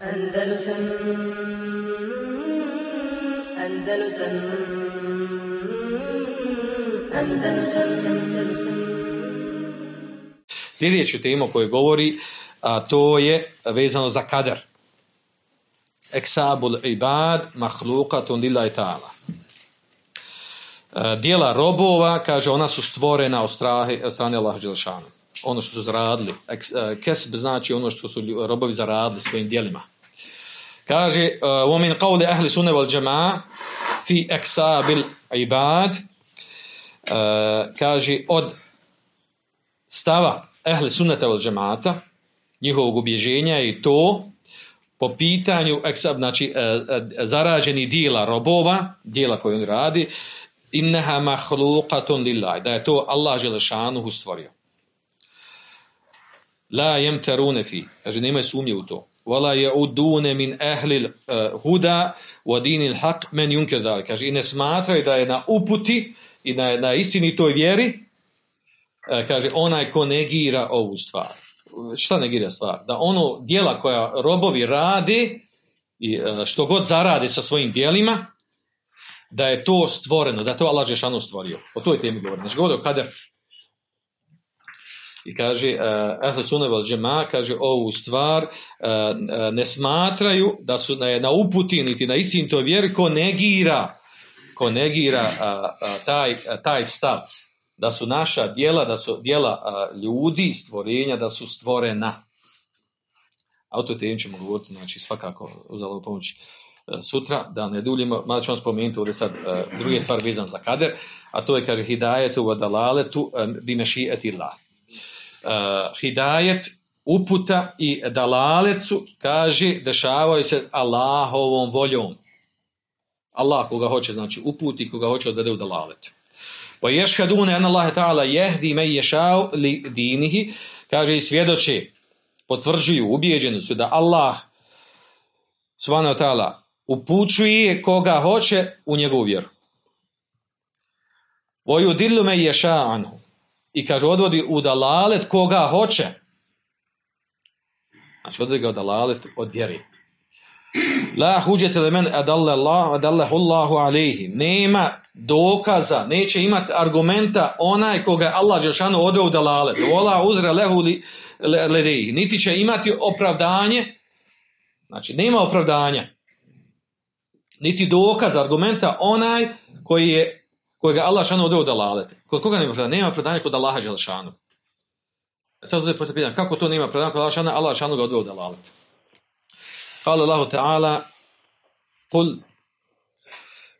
Andalusam Andalusam Andalusam Andalusam Sljedeću temu koju govori, a to je vezano za kader. Eksabul ibad mahlukatun lillahi ta'ala. E, Dijela robova, kaže, ona su stvorena od strane Allaha Đelešanu. Ono što su zaradili. E, Kesb znači ono što su robovi zaradili svojim dijelima. Kaže, e, وَمِنْ قَوْلِ أَهْلِ سُنَّ وَالْجَمَاعِ fi eksabil ibad e, kaže od stava ehli sunnata wal džemata, njihovog ubježenja je i to po pitanju eksab, znači, e, e, zarađenih dijela robova, dijela koje on radi, inneha mahluqatun lillahi, da je to Allah Želešanuhu stvorio. La jemterune fi, kaže, nemaju sumnje u to. Wala yaudune min ahli huda wa dinil haq men yunkir dalik. Kaže, i ne smatraju da je na uputi i je na istinitoj vjeri, e, kaže, onaj ko negira ovu stvar. Šta negira stvar? Da ono dijela koja robovi rade, i e, što god zarade sa svojim dijelima, da je to stvoreno, da je to Allah Žešanu stvorio. O toj temi govorim. Znači, govori o kader. I kaže, Ehle Sunne vel Džema, kaže, ovu stvar uh, uh, ne smatraju da su na, na uputi, niti na istinitoj vjeri, ko negira, ko negira uh, taj, taj stav. Da su naša dijela, da su dijela uh, ljudi, stvorenja, da su stvorena. A o toj temi ćemo govoriti, znači, svakako uzalo pomoć sutra, da ne duljimo, malo ćemo spomenuti ovdje sad druge stvari vezan za kader, a to je, kaže, hidajetu vadalaletu bimeši'eti Allah uh, hidajet, uputa i dalalecu, kaže, dešavaju se Allahovom voljom. Allah koga hoće, znači uputi, koga hoće odvede u dalalet. Wa yashhaduna anna Allah ta'ala yahdi man yasha'u li dinihi, kaže i svjedoče, potvrđuju, ubijeđeni su da Allah subhanahu ta'ala upućuje koga hoće u njegovu vjeru. Wa yudillu man yasha'u anhu i kaže odvodi u dalalet koga hoće. Znači odvodi ga u dalalet od vjeri. La huđete li men adallehu Allahu alihi. Nema dokaza, neće imati argumenta onaj koga je Allah Đelšanu odveo u dalalet. Vola uzre lehu ledeji. Niti će imati opravdanje, znači nema opravdanja, niti dokaza, argumenta onaj koji je kojega Allah šanu odveo da lalete. Kod koga nema predanja? Nema predanja kod Allaha Đelšanu. Sad ovdje postoje pitanje, kako to nema predanja kod Allaha šanu? Allah šanu ga odveo da lalete. Kale Allahu Teala, Kul,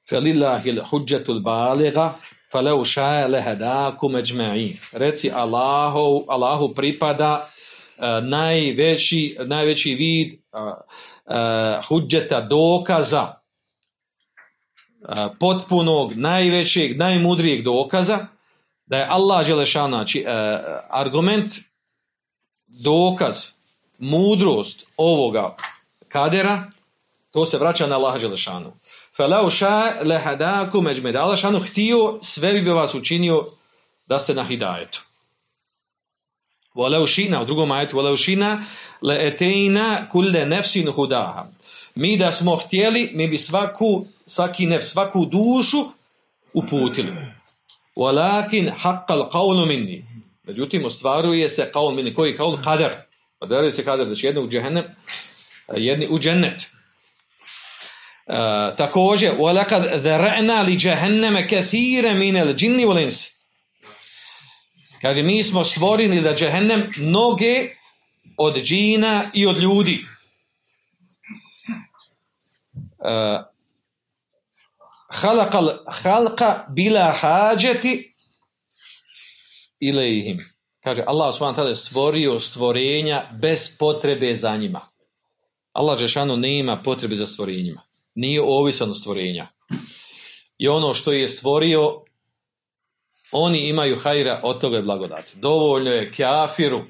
felillahi l'huđetul baligha, falau šaje lehadakum eđma'in. Reci Allahu, Allahu pripada uh, najveći, najveći vid uh, uh, huđeta dokaza, potpunog, najvećeg, najmudrijeg dokaza da je Allah Đelešan, znači argument, dokaz, mudrost ovoga kadera, to se vraća na Allah Đelešanu. Felau ša lehadaku međmed. Allah šanu htio, sve bi vas učinio da ste na hidajetu. Walau šina, u drugom ajetu, walau šina le etejna kulle nefsin hudaha. Mi da smo htjeli, mi bi svaku svaki nef, svaku dušu uputili. Walakin haqqal qawlu minni. Međutim, ostvaruje se qawl minni. Koji qawl? Kader. Kader se kader, znači jedni u džehennem, jedni u džennet. Uh, također, وَلَقَدْ ذَرَعْنَا لِجَهَنَّمَ كَثِيرًا مِنَ الْجِنِّ وَلِنْسِ Kaže, mi smo stvorili da džehennem mnoge od džina i od ljudi. Uh, halakal halka bila hađeti ilihim. Kaže, Allah subhanahu je stvorio stvorenja bez potrebe za njima. Allah Žešanu nema potrebe za stvorenjima. Nije ovisan od stvorenja. I ono što je stvorio, oni imaju hajra od toga blagodati. Dovoljno je kafiru,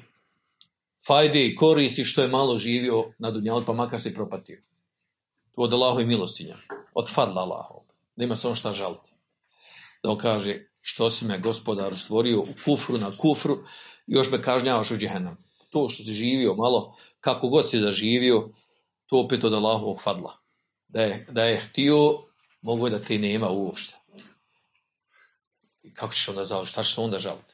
fajde i koristi što je malo živio na dunjalu, pa makar se propatio. Od Allahove milostinja. Od fadla Allahov nema se on šta žaliti. Da on kaže, što si me gospodaru stvorio u kufru na kufru, još me kažnjavaš u džehennem. To što si živio malo, kako god si da živio, to opet od Allahovog fadla. Da je, da je htio, mogu da ti nema uopšte. I kako ćeš onda žaliti? Šta ćeš onda žaliti?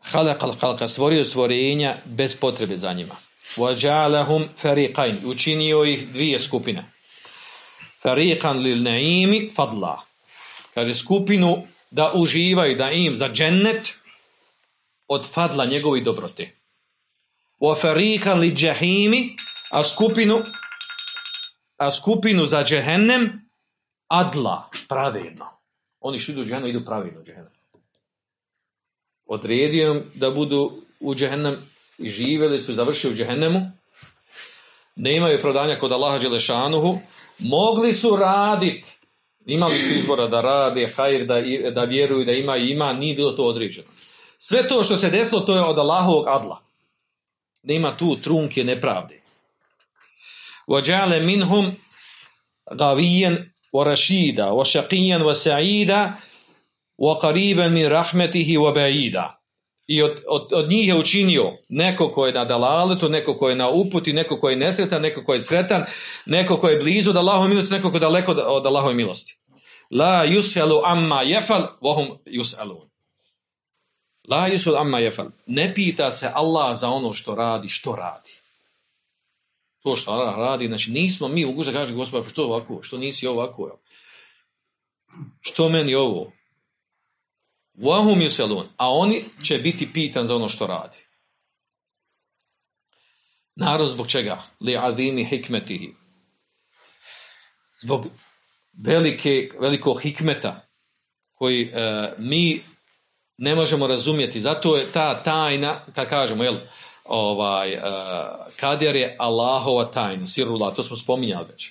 Halakal halka stvorio stvorenja bez potrebe za njima. وَجَعَلَهُمْ فَرِقَيْنِ Učinio ih dvije skupine. Fariqan lil naimi fadla. Kaže skupinu da uživaju, da im za džennet od fadla njegovi dobrote. Wa fariqan li džahimi, a skupinu a skupinu za džehennem adla, pravedno. Oni što idu u džehennem, idu pravedno u džehennem. Odredio im da budu u džehennem i živjeli su, završili u džehennemu, nemaju prodanja kod Allaha Đelešanuhu, mogli su raditi, imali su izbora da rade, hajr, da, da vjeruju, da ima ima, nije bilo to određeno. Sve to što se desilo, to je od Allahovog adla. Nema tu trunke nepravde. وَجَعَلَ مِنْهُمْ غَوِيًّا وَرَشِيدًا وَشَقِيًّا وَسَعِيدًا وَقَرِيبًا مِنْ رَحْمَتِهِ وَبَعِيدًا I od, od, od njih je učinio neko ko je na dalaletu, neko ko je na uputi, neko ko je nesretan, neko ko je sretan, neko ko je blizu od Allahove milosti, neko ko je daleko od Allahove milosti. La yus'alu amma yafal wa hum yus'alun. La yus'alu amma yafal. Ne pita se Allah za ono što radi, što radi. To što Allah radi, znači nismo mi u da kaže gospod, što ovako, što nisi ovako, što meni ovo, Wahum yusalun. A oni će biti pitan za ono što radi. Narod zbog čega? Li azimi hikmetihi. Zbog velike, velikog hikmeta koji e, mi ne možemo razumjeti. Zato je ta tajna, kad kažemo, jel, ovaj, e, kader je Allahova tajna, sirula, to smo spominjali već.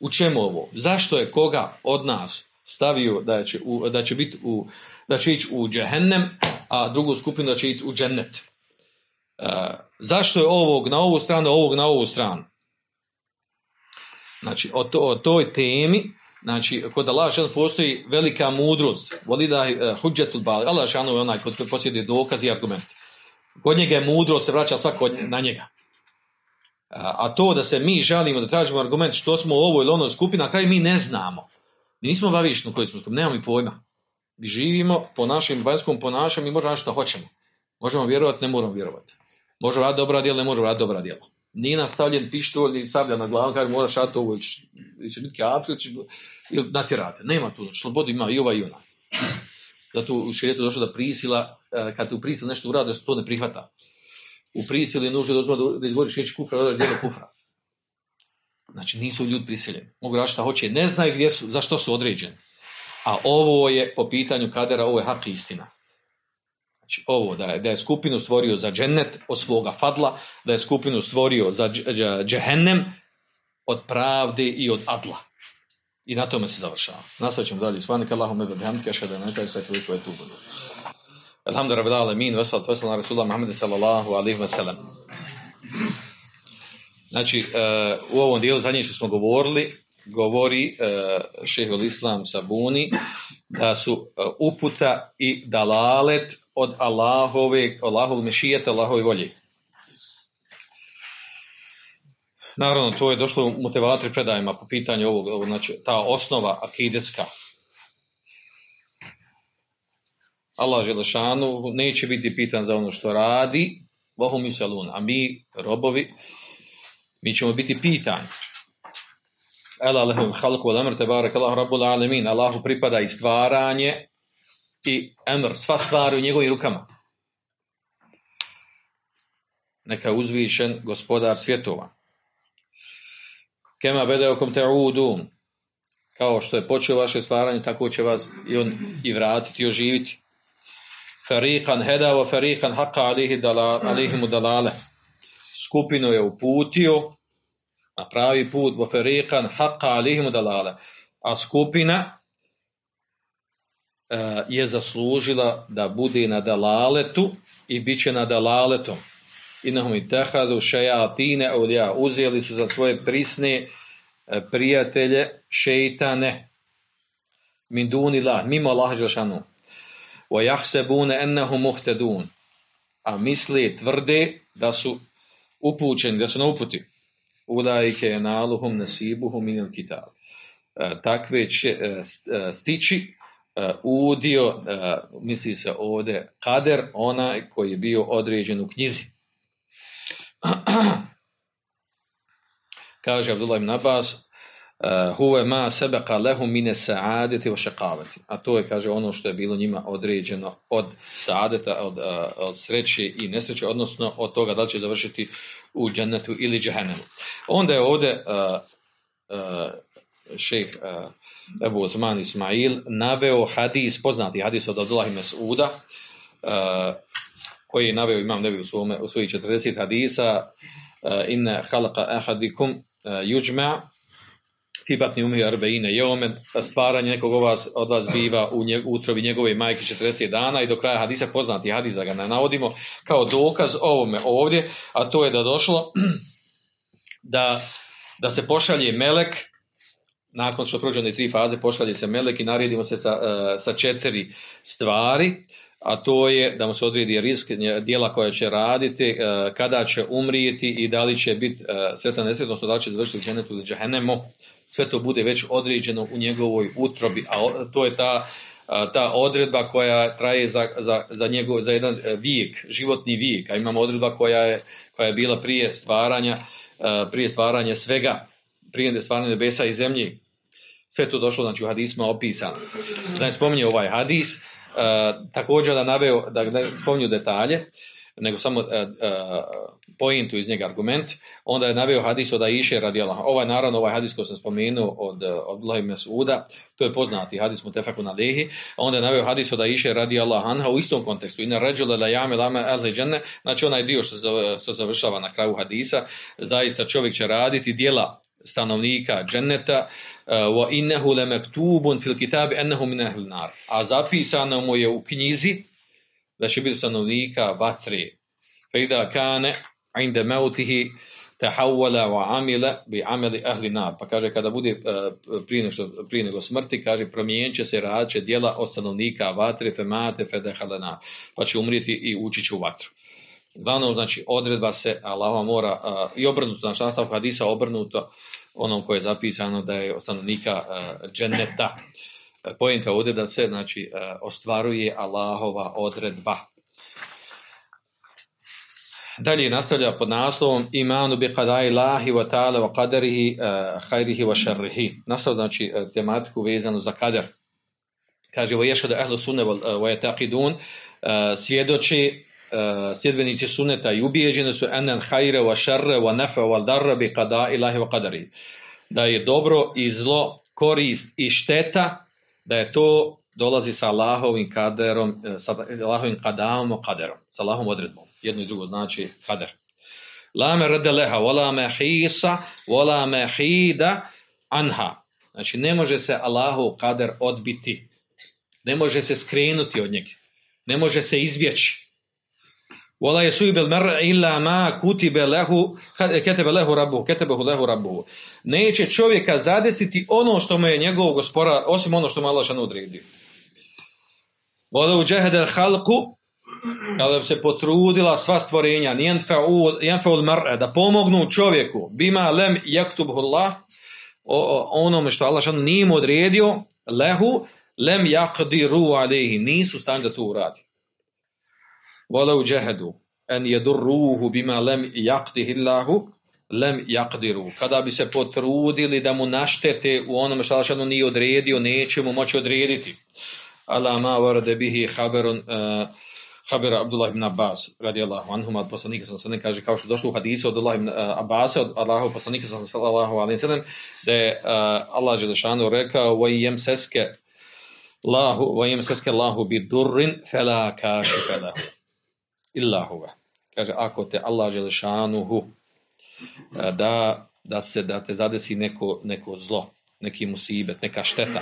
U čemu ovo? Zašto je koga od nas stavio da će, u, da će biti u da će ići u džehennem, a drugu skupinu da će ići u džennet. E, zašto je ovog na ovu stranu, ovog na ovu stranu? Znači, o, to, o toj temi, znači, kod Allah postoji velika mudrost. Voli da je huđetul bali. Allah je onaj kod posjeduje dokaz i argument. Kod njega je mudrost, se vraća svako na njega. A to da se mi žalimo, da tražimo argument što smo ovoj ili onoj skupini, na kraju mi ne znamo. Mi nismo bavišni u kojoj smo skupini, nemamo i pojma. Živimo po našem vanjskom ponašanju i možemo što hoćemo. Možemo vjerovati, ne moramo vjerovati. Možemo raditi dobra djela, ne možemo raditi dobra djela. Nije nastavljen pištolj ili sablja na glavu, kaže moraš raditi ovo, ili biti kafir, ili natjerate. Nema tu, slobodu ima i ova i ona. Zato u širijetu došlo da prisila, e, kad u prisili nešto urade, se to ne prihvata. U prisili je nužno da, da izvoriš riječ kufra, da djelo kufra. Znači nisu ljudi prisiljeni. Mogu raditi šta hoće, ne znaju gdje su, zašto su određeni. A ovo je po pitanju kadera, ovo je hak istina. Znači ovo, da je, da je skupinu stvorio za džennet od svoga fadla, da je skupinu stvorio za džehennem od pravde i od adla. I na tome se završava. Nastavit ćemo dalje. Svanika Allahum da bihamdika šada ne taj sve koliko je tu budu. Alhamdu rabbil alamin, vesal vesal na Rasulullah Muhammed sallallahu alaihi wa sallam. Znači, uh, u ovom dijelu zadnje što smo govorili, govori uh, šehol Islam Sabuni da su uh, uputa i dalalet od Allahove, Allahov mešijeta, Allahove volje. Naravno, to je došlo u motivatri predajima po pitanju ovog, znači, ta osnova akidetska. Allah Želešanu neće biti pitan za ono što radi, vohum i salun, a mi, robovi, mi ćemo biti pitani. Ela halku wal amr tebarek Allah rabbul alamin. Allahu pripada i stvaranje i emr, sva stvari u njegovim rukama. Neka uzvišen gospodar svjetova. Kema bedeokom udun. Kao što je počeo vaše stvaranje, tako će vas i on i vratiti i oživiti. Fariqan heda wa fariqan haqqa alihi alihimu dalale. Skupinu je uputio, na pravi put wa fariqan haqqa alihim dalala a skupina uh, je zaslužila da bude na dalaletu i bit će na dalaletom. Innahum ittakhadhu shayatine awliya. Uzeli su za svoje prisne uh, prijatelje šejtane. Min dunillah mimo Allaha dželešanu wa yahsabuna annahum muhtadun. A misli tvrde da su upućeni, da su na uputi. Ulajke je naluhum nasibuhum minil kitab. E, takve će e, e, stići udio, misli se ovdje kader, onaj koji je bio određen u knjizi. Kaže Abdullah ibn Abbas, huve ma sebeka lehu mine saadeti o šakavati. A to je, kaže, ono što je bilo njima određeno od saadeta, od, uh, od sreće i nesreće, odnosno od toga da li će završiti u džennetu ili džehennemu. Onda je ovdje uh, šejh Ebu Osman Ismail naveo hadis, poznati hadis od Abdullah i Mes'uda, koji je naveo imam nebi u, svome, u svojih 40 hadisa, inne halaka ahadikum juđma, fi batni umi arbeine jeomen, stvaranje nekog od vas, od vas biva u njeg, utrobi njegove majke 40 dana i do kraja hadisa poznati hadis da ga ne navodimo kao dokaz ovome ovdje, a to je da došlo da, da se pošalje melek nakon što prođe one tri faze pošalje se melek i naredimo se sa, eh, sa četiri stvari a to je da mu se odredi risk dijela koja će raditi, eh, kada će umrijeti i da li će biti eh, sretan nesretan, odnosno da li će završiti u dženetu ili džahennemu sve to bude već određeno u njegovoj utrobi, a to je ta, ta odredba koja traje za, za, za, njegov, za jedan e, vijek, životni vijek, a imamo odredba koja je, koja je bila prije stvaranja, prije stvaranja svega, prije stvaranja nebesa i zemlje, sve to došlo znači u hadisma opisano. Ne spominje ovaj hadis, također da naveo, da ne spominju detalje, nego samo uh, uh, pointu iz njega argument, onda je naveo hadis od Aisha radijallahu Ovaj naravno ovaj hadis koji sam spomenuo od Abdullah Mas'uda, to je poznati hadis mutafakun alayhi, onda je naveo hadis od Aisha radijallahu anha u istom kontekstu. Ina rajula la ya'mal ama ahli janna, znači onaj dio što se završava na kraju hadisa, zaista čovjek će raditi djela stanovnika dženneta uh, wa innahu lamaktubun fil kitabi annahu min ahli nar. A zapisano mu je u knjizi da će biti stanovnika vatre. Fejda kane inde meutihi tahawala wa amila bi amali ahli nar. Pa kaže kada bude uh, prije, nešto, prije nego smrti, kaže promijenit će se radće djela od stanovnika vatre femate fedehalena. Pa će umrijeti i ući će u vatru. Glavno, znači, odredba se Allaha mora i obrnuto, znači nastavku hadisa obrnuto onom koje je zapisano da je stanovnika uh, dženeta. Pojenta ovdje da se znači, ostvaruje Allahova odredba. Dalje nastavlja pod naslovom imanu bi qadai lahi wa ta'ala wa qadarihi khairihi wa sharrihi. Nastavlja znači tematiku vezanu za kader. Kaže wa yashhadu ahlu sunne wa, wa yataqidun uh, svjedoči sljedbenici suneta i ubijeđeni su enan khayra wa sharra wa nafa wa darra bi qadai lahi wa qadarihi. Da je dobro i zlo, korist i šteta, da je to dolazi sa Allahovim kaderom, sa Allahovim kadaom, kaderom, sa Allahovom odredbom jedno i drugo znači kader. La me redeleha, wala me hisa, wala me hida anha. Znači, ne može se Allahu kader odbiti. Ne može se skrenuti od njega. Ne može se izbjeći. Wala yusibul mar'a illa ma kutiba lahu kataba lahu rabbuhu katabahu lahu rabbuhu. Neće čovjeka zadesiti ono što mu je njegov gospodar osim ono što mu Allah šan odredio. Wala ujahada al-khalqu kada bi se potrudila sva stvorenja jenfeul mar'e da pomognu čovjeku bima lem yaktubullah onome što Allah šan nije mu odredio lehu lem yaqdiru alayhi nisu stanju da to uradi walau jahadu an yadurruhu bima lem yaqdihi Allahu lem yaqdiru kada bi se potrudili da mu naštete u onome što Allah nije odredio neće mu moći odrediti. Ala ma warada bihi khabarun uh, Habera Abdullah ibn Abbas radijallahu anhum od poslanika sallallahu alejhi kaže kao što došlo u hadisu od Abdullah ibn uh, Abbas od Allahu poslanika sallallahu alejhi ve da je uh, Allah dželešanu rekao wa yamsaska Allahu wa yamsaska Allahu bi durrin fala kashifa lahu illa huwa kaže ako te Allah dželešanu uh, da da se da te zadesi neko neko zlo neki musibet neka šteta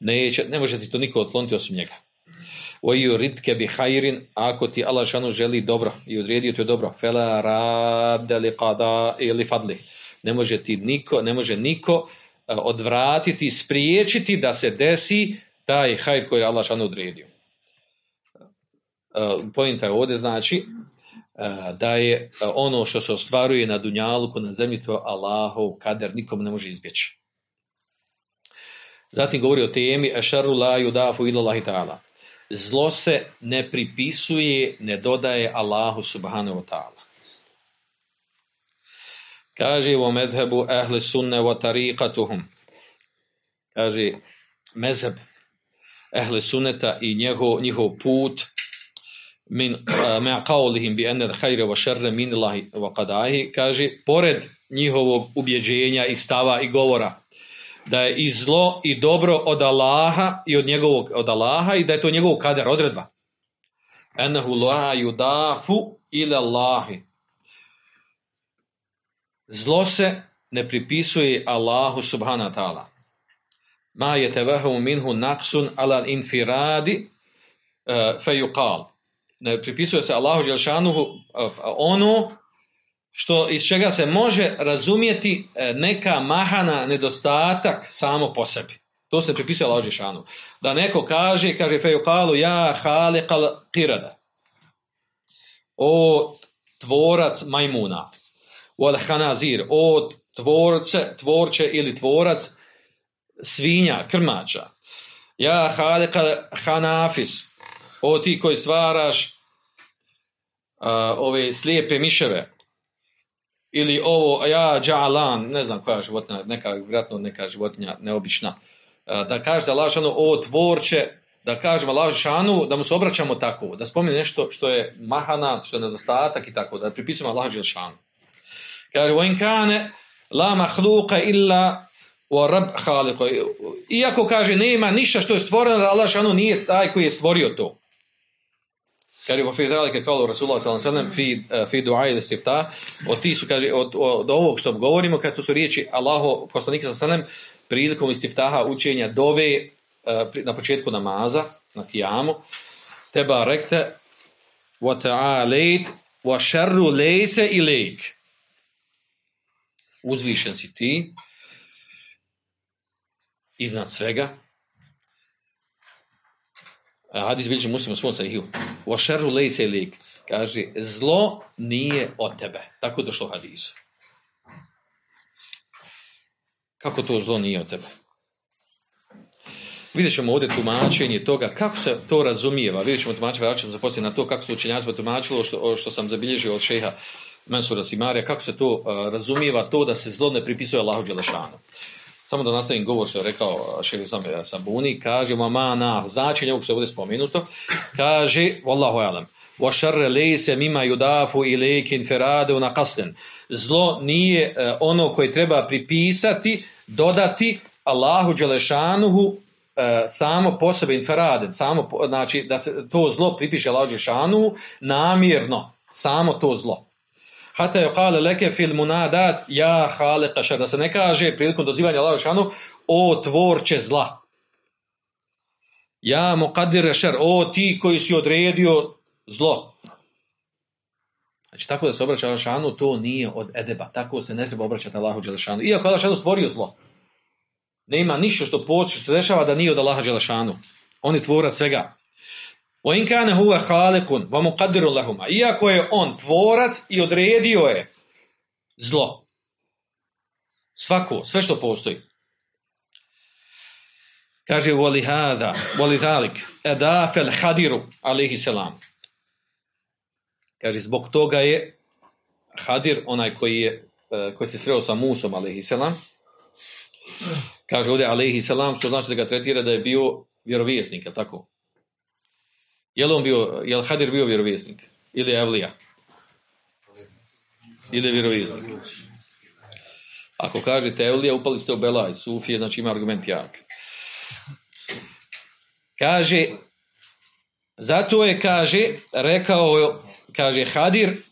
neće ne može ti to niko otkloniti osim njega Oju ritke bi hajrin, ako ti Allah šanu želi dobro i odredio ti dobro, fela radde li qada ili fadli. Ne može ti niko, ne može niko uh, odvratiti, spriječiti da se desi taj hajr koji je Allah šanu odredio. Uh, pojenta je ovdje znači, uh, da je e, ono što se ostvaruje na dunjaluku, na zemlji, to Allahov kader, nikom ne može izbjeći. Zatim govori o temi Ešaru la yudafu ilallahi ta'ala. Zlo se ne pripisuje, ne dodaje Allahu subhanahu wa ta'ala. Kaže u medhebu ehli sunne wa tariqatuhum. Kaže mezheb ehli sunneta i njegov, njihov put min ma qawlihim bi anna al-khayra wa sharra min Allahi wa qada'ihi kaže pored njihovog ubjeđenja i stava i govora da je i zlo i dobro od Allaha i od njegovog od Allaha i da je to njegov kader odredba. Annahu la yudafu ila Allahi. Zlo se ne pripisuje Allahu subhanahu ta'ala. Ma yatawahu minhu naqsun ala infiradi uh, fa yuqal ne pripisuje se Allahu Đelšanuhu ono što iz čega se može razumjeti e, neka mahana nedostatak samo po sebi. To se pripisuje Allahu Đelšanuhu. Da neko kaže, kaže fejukalu, ja haliqal qirada. O tvorac majmuna. Wal hanazir. O tvorce, tvorče ili tvorac svinja, krmača. Ja haliqal hanafis o ti koji stvaraš a, ove slijepe miševe, ili ovo, ja džalan, ne znam koja životinja, neka, vjerojatno neka životinja neobična, a, da kaže za lažanu ovo tvorče, da kažemo lažanu, da mu se obraćamo tako, da spomene nešto što je mahana, što je nedostatak i tako, da pripisujemo Allah Đelšanu. Kaže, o inkane, la mahluka illa rab. Iako kaže nema ništa što je stvoreno da Allah šanu nije taj koji je stvorio to. Kaže wa fi zalika qala Rasulullah sellem fi fi du'a al-istiftah, od ti su kaže od, od ovog što govorimo kad to su riječi Allahu poslanik sellem prilikom istiftaha učenja dove eh, na početku namaza na kijamu teba rekte wa ta'alait wa sharru laysa ilayk uzvišen si ti iznad svega hadis bilježi muslim u svom sahihu. Wa sharru laysa ilik. Kaže, zlo nije od tebe. Tako došlo hadisu. Kako to zlo nije od tebe? Vidjet ćemo ovdje tumačenje toga kako se to razumijeva. Vidjet ćemo tumačenje, vraćat ćemo zaposliti na to kako se učenjacima tumačilo što, što sam zabilježio od šeha Mansura Simarija, kako se to uh, razumijeva to da se zlo ne pripisuje Allahu Đelešanu. Samo da nastavim govor što je rekao šehr sam Sabuni, kaže ma na značenje ovog što je ovdje spomenuto, kaže wallahu alam wa sharra laysa mimma yudafu ilayka infiradu na qasdan. Zlo nije uh, ono koje treba pripisati, dodati Allahu dželešanuhu uh, samo po sebi inferaden, samo znači da se to zlo pripiše Allahu dželešanuhu namjerno, samo to zlo. Hata je kale leke fil munadat ja haliqa šar. Da se ne kaže prilikom dozivanja Allah o tvorče zla. Ja muqaddir šar. O ti koji si odredio zlo. Znači tako da se obraća Allah šanu to nije od edeba. Tako se ne treba obraćati Allahu Đelešanu. Iako Allah šanu stvorio zlo. Nema ništa što poći, što se dešava da nije od Allaha Đelešanu. On je tvorac svega. Kana huwa khaliqun wa muqaddirun lahuma. Iako je on tvorac i odredio je zlo. Svako, sve što postoji. Kaže wali hada, wali zalik, adafel hadiru alaihi salam. Kaže zbog toga je Hadir onaj koji je koji se sreo sa Musom alaihi salam. Kaže ovdje alaihi salam što znači da ga tretira da je bio vjerovjesnik, je tako? Je li on bio, je li Hadir bio vjerovjesnik? Ili Evlija? Ili je vjerovjesnik? Ako kažete Evlija, upali ste u Belaj, Sufije, znači ima argument jak. Kaže, zato je, kaže, rekao, kaže, Hadir,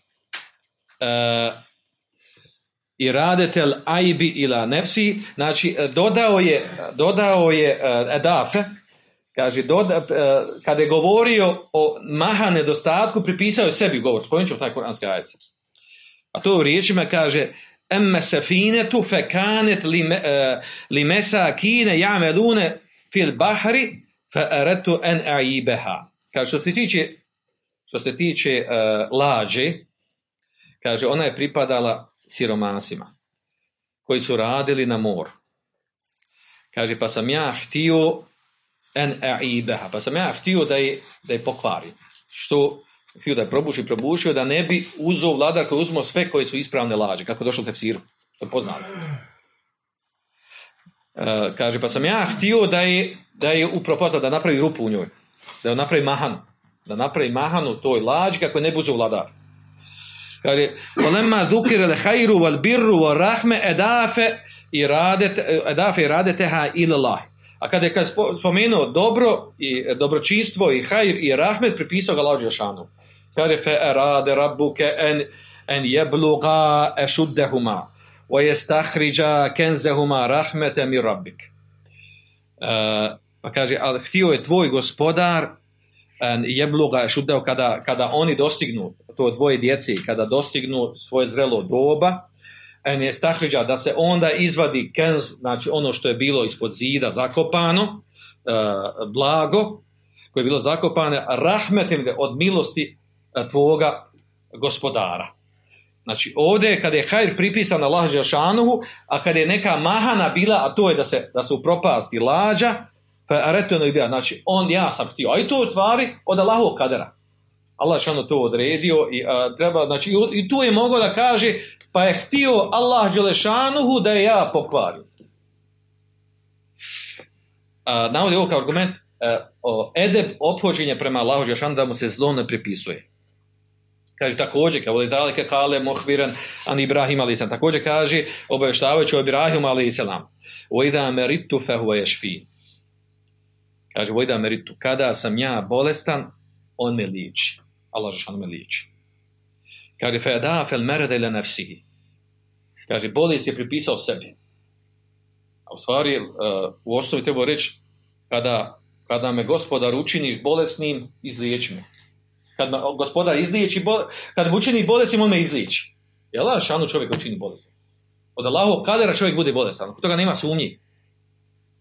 uh, i radetel ajbi ila nefsi, znači dodao je, dodao je uh, edafe, Kaže, doda, e, kada je govorio o maha nedostatku, pripisao je sebi govor. Spojit ću taj kuranski ajet. A to u riječima kaže, emme safinetu fekanet li, uh, li mesakine jamelune fil bahri fa aretu en aibeha. Kaže, što se tiče, što se tiče uh, lađe, Kaže, ona je pripadala siromasima koji su radili na moru. Kaže, pa sam ja htio en aibeha, pa sam ja htio da je, da je pokvarim. Što htio da je probuši, probušio, da ne bi uzeo vladar koji uzmo sve koje su ispravne lađe, kako je došlo u tefsiru, to je poznato. E, kaže, pa sam ja htio da je, da je upropastao, da napravi rupu u njoj, da je napravi mahanu, da napravi mahanu toj lađi kako ne bi uzeo vladar. Kaže, kolemma dukire le hajru wal birru wal rahme edafe i radet, edafe i radeteha ilallah. A kada je spomenuo dobro i dobročinstvo i hajr i rahmet, pripisao ga lađu Žešanu. Kaže, fe erade rabbuke en, en jebluga ešuddehuma wa jestahriđa kenzehuma rahmete mi rabbik. E, pa kaže, ali htio je tvoj gospodar jebluga ešuddeo kada, kada oni dostignu, to dvoje djece, kada dostignu svoje zrelo doba, en je stahriđa da se onda izvadi kenz, znači ono što je bilo ispod zida zakopano, e, blago, koje je bilo zakopane, rahmetim od milosti e, tvoga gospodara. Znači ovdje kada je hajr pripisan Allah Žešanuhu, a kada je neka mahana bila, a to je da se, da se upropasti lađa, pa aretujeno i bija, znači on, ja sam htio, a i to u stvari od Allahovog kadera. Allah je to odredio i a, treba, znači i, tu je mogao da kaže pa je htio Allah Đelešanuhu da je ja pokvarim. A, navodi ovo kao argument a, o edeb ophođenja prema Allahu Đelešanu da mu se zlo ne pripisuje. Kaže također, kao li daleke kale mohbiran an Ibrahim ali također kaže obavještavajući o Ibrahim ali selam. Vojda meritu fehu ješfi. Kaže, vojda meritu, kada sam ja bolestan, on me liječi. Allah Žešanu me liječi. Kaže, fe da fel merede ile nefsihi. Kaže, bolest je pripisao sebi. A u stvari, uh, u osnovi treba reći, kada, kada me gospodar učiniš bolesnim, izliječi me. Kad me gospodar izliječi, kad me učini bolesnim, on me izliječi. Je Allah šanu čovjek učini bolesnim? Od Allahovog kadera čovjek bude bolestan. Kod toga nema sumnji.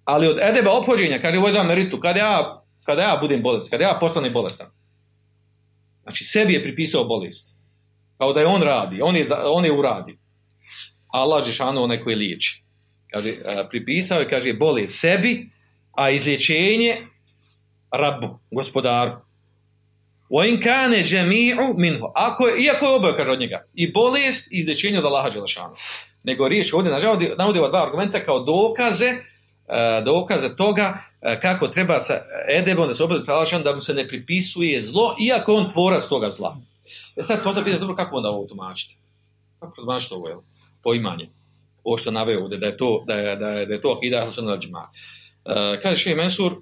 Ali od edeba opođenja, kaže vojda meritu, kada ja, kada ja budem bolestan, kada ja postanem bolestan. Znači, sebi je pripisao bolest. Kao da je on radi, on je, on je uradi. Allah Žešanu onaj koji liječi. Kaže, pripisao je, kaže, bolest sebi, a izlječenje rabu, gospodaru. وَإِنْ كَانَ جَمِيعُ مِنْهُ Ako je, iako je oboje, kaže od njega, i bolest i izlječenje od Allaha Đelešanu. Nego riječ ovdje navodi ova dva argumenta kao dokaze dokaze toga kako treba sa edebom da se obodi da mu se ne pripisuje zlo, iako on tvorac toga zla. E sad možda pitati, dobro, kako onda ovo tumačiti? Kako tumačiti ovo, jel? Poimanje. Ovo što naveo ovdje, da je to, da je, da je, da je to akida al-Džma. Uh, kaže Šeji Mensur, uh,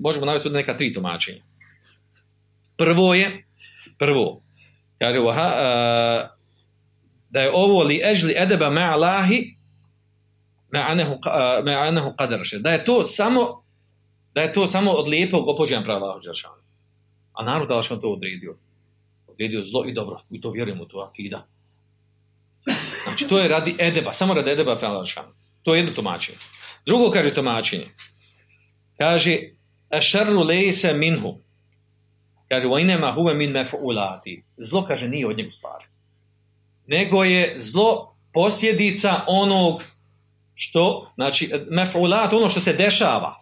možemo navesti ovdje neka tri tumačenja. Prvo je, prvo, kaže, uh, da je ovo li ežli edeba ma'alahi ma'anahu qadar da je to samo da je to samo od lijepog opođenja prava dželešanu. A narod da to odredio. Odredio zlo i dobro. Mi to vjerujemo, to akida. Znači, to je radi edeba, samo radi edeba prava Allahu To je jedno tumačenje. Drugo kaže tumačenje. Kaže, ašarru lejse minhu. Kaže, wa inema huve min mef'ulati. Zlo, kaže, nije od njega stvar. Nego je zlo posljedica onog što, znači, mef'ulat, ono što se dešava.